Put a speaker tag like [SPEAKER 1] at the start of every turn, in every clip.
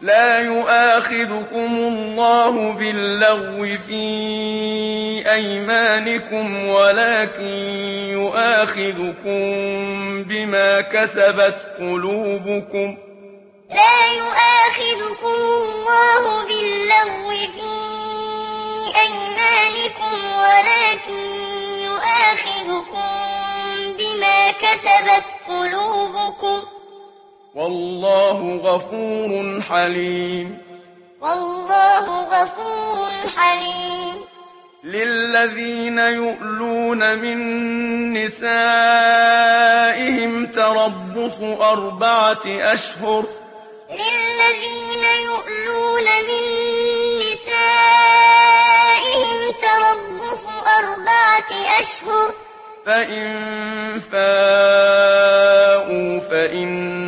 [SPEAKER 1] لا يؤاخذكم الله باللغو في أيمانكم ولكن يؤاخذكم بما كسبت قلوبكم.
[SPEAKER 2] لا يؤاخذكم الله باللغو في أيمانكم ولكن يؤاخذكم بما كسبت قلوبكم.
[SPEAKER 1] والله غفور حليم.
[SPEAKER 2] والله غفور حليم.
[SPEAKER 1] للذين يؤلون من نسائهم تربص أربعة أشهر.
[SPEAKER 2] للذين يؤلون من نسائهم تربص أربعة أشهر.
[SPEAKER 1] فإن فاءوا فإن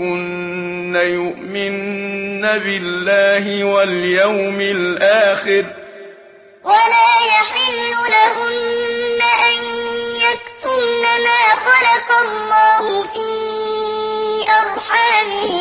[SPEAKER 1] كن يؤمن بالله واليوم الآخر
[SPEAKER 2] ولا يحل لهن أن يكتن ما خلق الله في أرحامه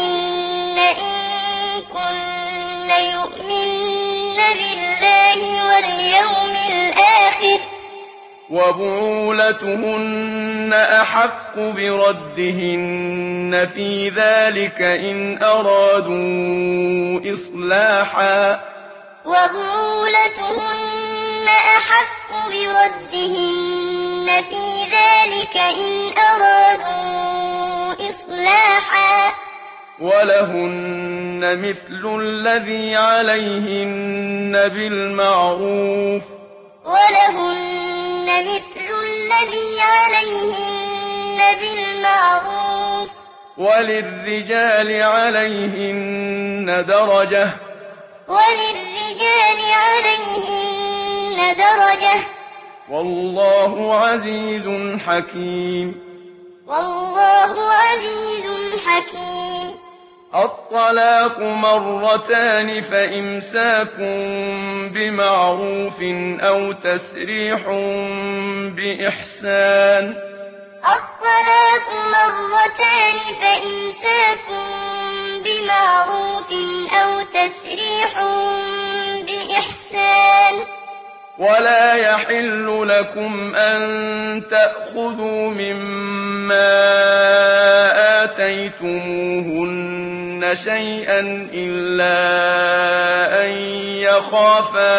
[SPEAKER 1] وبعولتهن أحق بردهن في ذلك إن أرادوا إصلاحا.
[SPEAKER 2] وبعولتهن أحق بردهن في ذلك إن أرادوا إصلاحا.
[SPEAKER 1] ولهن مثل الذي عليهن بالمعروف.
[SPEAKER 2] ولهن يَعْمَلْنَ مِثْلُ الَّذِي عَلَيْهِنَّ بِالْمَعْرُوفِ.
[SPEAKER 1] وَلِلرِّجَالِ عَلَيْهِنَّ دَرَجَةٌ.
[SPEAKER 2] وَلِلرِّجَالِ عَلَيْهِنَّ دَرَجَةٌ.
[SPEAKER 1] وَاللَّهُ عَزِيزٌ حَكِيمٌ.
[SPEAKER 2] وَاللَّهُ عَزِيزٌ حَكِيمٌ.
[SPEAKER 1] الطلاق مرتان فإمساكم بمعروف أو تسريح بإحسان.
[SPEAKER 2] الطلاق مرتان فإمساك بمعروف أو تسريح بإحسان.
[SPEAKER 1] ولا يحل لكم أن تأخذوا مما آتيتموهن. يشركن شيئا إلا أن يخافا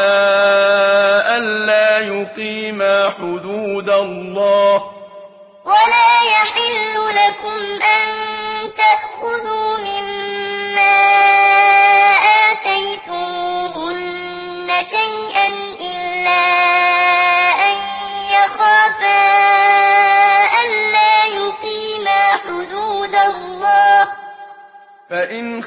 [SPEAKER 1] ألا يقيما حدود الله
[SPEAKER 2] ولا يحل لكم